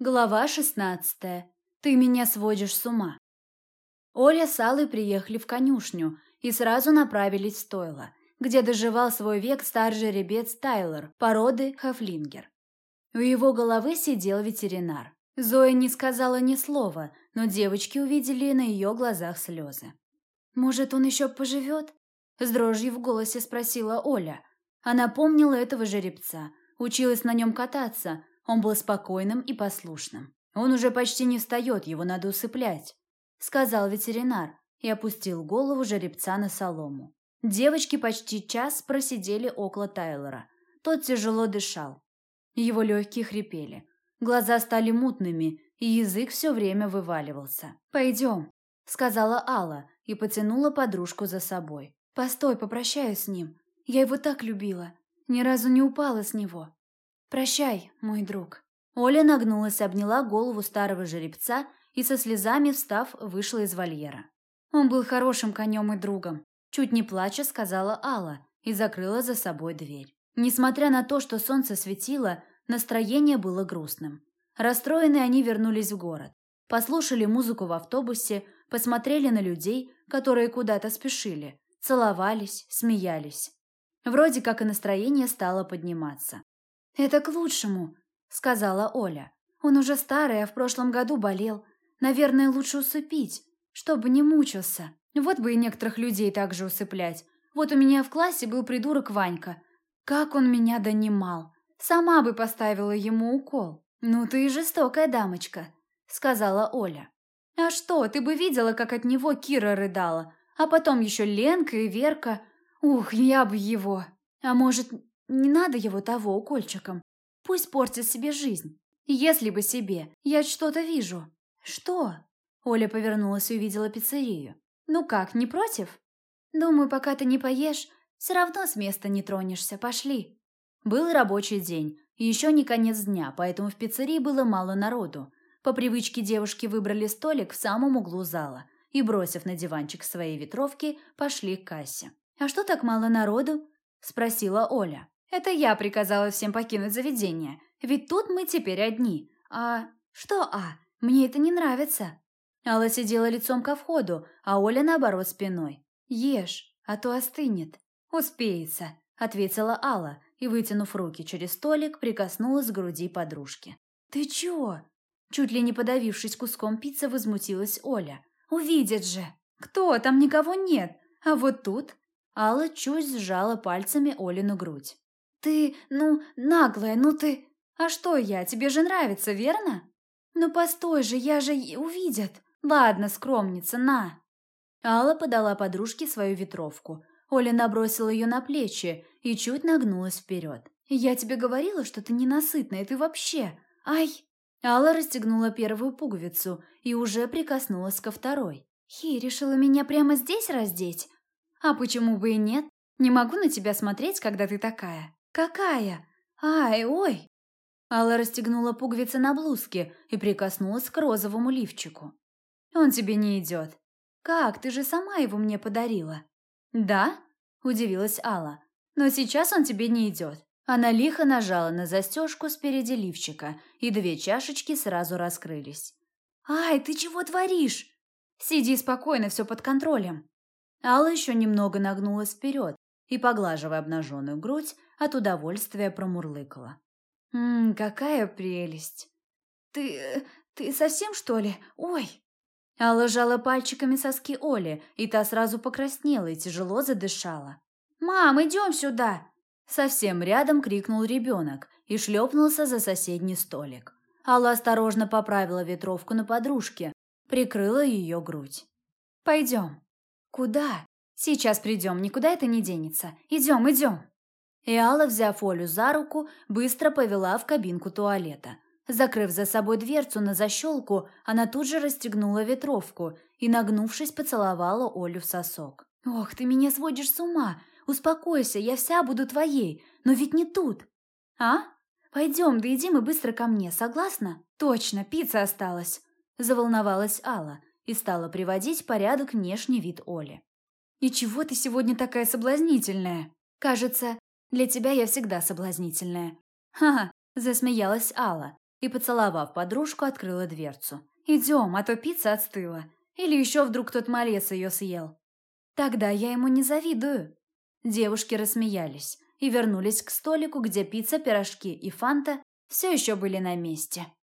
Глава шестнадцатая. Ты меня сводишь с ума. Оля с Аллой приехали в конюшню и сразу направились в стойло, где доживал свой век старый жеребец Тайлер, породы Хафлингер. У его головы сидел ветеринар. Зоя не сказала ни слова, но девочки увидели на ее глазах слезы. «Может, он еще поживет?» С дрожью в голосе спросила Оля. Она помнила этого жеребца, училась на нем кататься, он был спокойным и послушным. Он уже почти не встает, его надо усыплять, сказал ветеринар и опустил голову жеребца на солому. Девочки почти час просидели около Тайлора. Тот тяжело дышал. Его легкие хрипели. Глаза стали мутными, и язык все время вываливался. «Пойдем», — сказала Алла и потянула подружку за собой. «Постой, попрощаюсь с ним. Я его так любила. Ни разу не упала с него. «Прощай, мой друг». Оля нагнулась, обняла голову старого жеребца и со слезами, встав, вышла из вольера. Он был хорошим конем и другом. Чуть не плача, сказала Алла и закрыла за собой дверь. Несмотря на то, что солнце светило, настроение было грустным. Расстроенные они вернулись в город. Послушали музыку в автобусе, посмотрели на людей, которые куда-то спешили, целовались, смеялись. Вроде как и настроение стало подниматься. «Это к лучшему», — сказала Оля. «Он уже старый, а в прошлом году болел. Наверное, лучше усыпить, чтобы не мучился. Вот бы и некоторых людей так же усыплять. Вот у меня в классе был придурок Ванька. Как он меня донимал. Сама бы поставила ему укол. Ну ты и жестокая дамочка», — сказала Оля. «А что, ты бы видела, как от него Кира рыдала. А потом еще Ленка и Верка. Ух, я бы его. А может, не надо его того укольчиком. Пусть портит себе жизнь. Если бы себе. Я что-то вижу. Что? Оля повернулась и увидела пиццерию. Ну как, не против? Думаю, пока ты не поешь, все равно с места не тронешься. Пошли. Был рабочий день. Еще не конец дня, поэтому в пиццерии было мало народу. По привычке девушки выбрали столик в самом углу зала и, бросив на диванчик свои ветровки, пошли к кассе. «А что так мало народу?» – спросила Оля. Это я приказала всем покинуть заведение, ведь тут мы теперь одни. А что «а»? Мне это не нравится. Алла сидела лицом ко входу, а Оля, наоборот, спиной. «Ешь, а то остынет». «Успеется», — ответила Алла и, вытянув руки через столик, прикоснулась к груди подружки. «Ты чего?» Чуть ли не подавившись куском пиццы, возмутилась Оля. «Увидят же!» «Кто? Там никого нет. А вот тут...» Алла чуть сжала пальцами Олину грудь. «Ты, ну, наглая, ну ты...» «А что я? Тебе же нравится, верно?» «Ну постой же, я же... увидят!» «Ладно, скромница, на!» Алла подала подружке свою ветровку. Оля набросила ее на плечи и чуть нагнулась вперед. «Я тебе говорила, что ты ненасытная, ты вообще... Ай!» Алла расстегнула первую пуговицу и уже прикоснулась ко второй. «Хи, решила меня прямо здесь раздеть? А почему бы и нет? Не могу на тебя смотреть, когда ты такая». «Какая? Ай, ой!» Алла расстегнула пуговицы на блузке и прикоснулась к розовому лифчику. «Он тебе не идет». «Как? Ты же сама его мне подарила». «Да?» – удивилась Алла. «Но сейчас он тебе не идет». Она лихо нажала на застежку спереди лифчика, и две чашечки сразу раскрылись. «Ай, ты чего творишь?» «Сиди спокойно, все под контролем». Алла еще немного нагнулась вперед и, поглаживая обнаженную грудь, от удовольствия промурлыкала. «Ммм, какая прелесть!» «Ты... ты совсем, что ли? Ой!» Алла жала пальчиками соски Оли, и та сразу покраснела и тяжело задышала. «Мам, идем сюда!» Совсем рядом крикнул ребенок и шлепнулся за соседний столик. Алла осторожно поправила ветровку на подружке, прикрыла ее грудь. «Пойдем». «Куда?» «Сейчас придем, никуда это не денется. Идем, идем». И Алла, взяв Олю за руку, быстро повела в кабинку туалета. Закрыв за собой дверцу на защелку, она тут же расстегнула ветровку и, нагнувшись, поцеловала Олю в сосок. «Ох, ты меня сводишь с ума! Успокойся, я вся буду твоей, но ведь не тут!» «А? Пойдем, доедим и быстро ко мне, согласна?» «Точно, пицца осталась!» Заволновалась Алла и стала приводить порядок внешний вид Оли. «И чего ты сегодня такая соблазнительная?» «Кажется, для тебя я всегда соблазнительная». «Ха-ха», – засмеялась Алла и, поцеловав подружку, открыла дверцу. «Идем, а то пицца отстыла. Или еще вдруг тот малец ее съел». «Тогда я ему не завидую». Девушки рассмеялись и вернулись к столику, где пицца, пирожки и фанта все еще были на месте.